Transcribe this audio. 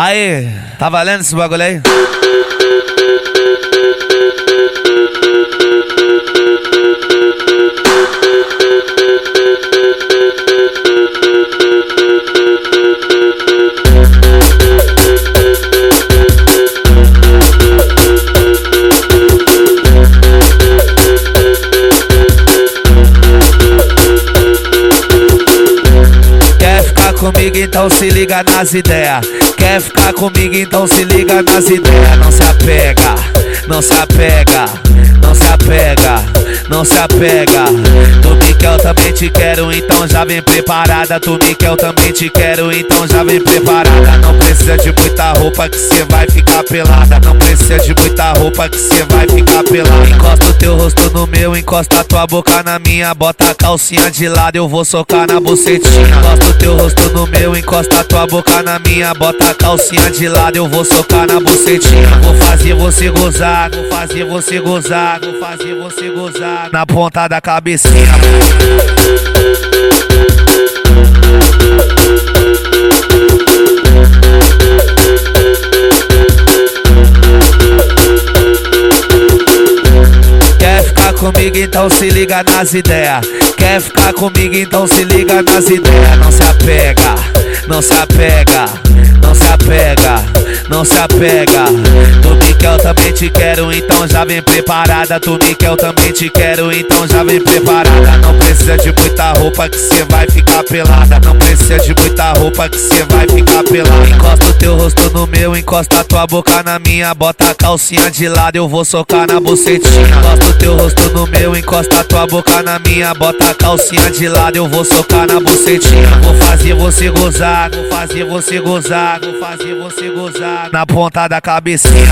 Aí, tá valendo esse bagulho aí? Comigo, então se liga nas ideias. Quer ficar comigo, então se liga nas ideias. Não se apega, não se apega, não se apega, não se apega. Tu me quer, também te quero, então já vem preparada. Tu me quer, também te quero, então já vem preparada. Não precisa de muita roupa que cê vai ficar pelada. Não precisa de muita roupa que cê vai ficar pelada. Encosta o teu rosto no meu, encosta a tua boca na minha. Bota a calcinha de lado, eu vou socar na bucetinha. Encosta o teu rosto no meu, encosta a tua boca na minha. Bota a calcinha de lado, eu vou socar na bucetinha. Vou fazer você gozar, vou fazer você gozar, vou fazer você gozar. Na ponta da cabecinha. Quer ficar comigo, então se liga nas ideias. Quer ficar comigo, então se liga nas ideias. Não se apega, não se apega, não se apega, não se apega. Tu me quer, também te quero, então já vem preparada. Tu me quer, também te quero, então já vem preparada. Não precisa de muita roupa que cê vai ficar pelada. Não precisa de muita roupa que cê vai ficar pelada. Encosta teu rosto no meu, encosta tua boca na minha. Bota a calcinha de lado, eu vou socar na bucetinha. Encosta teu rosto no meu, encosta tua boca na minha. Bota a calcinha de lado, eu vou socar na bucetinha. Vou fazer você gozar, vou fazer você gozar, vou fazer você gozar. Na ponta da cabecinha.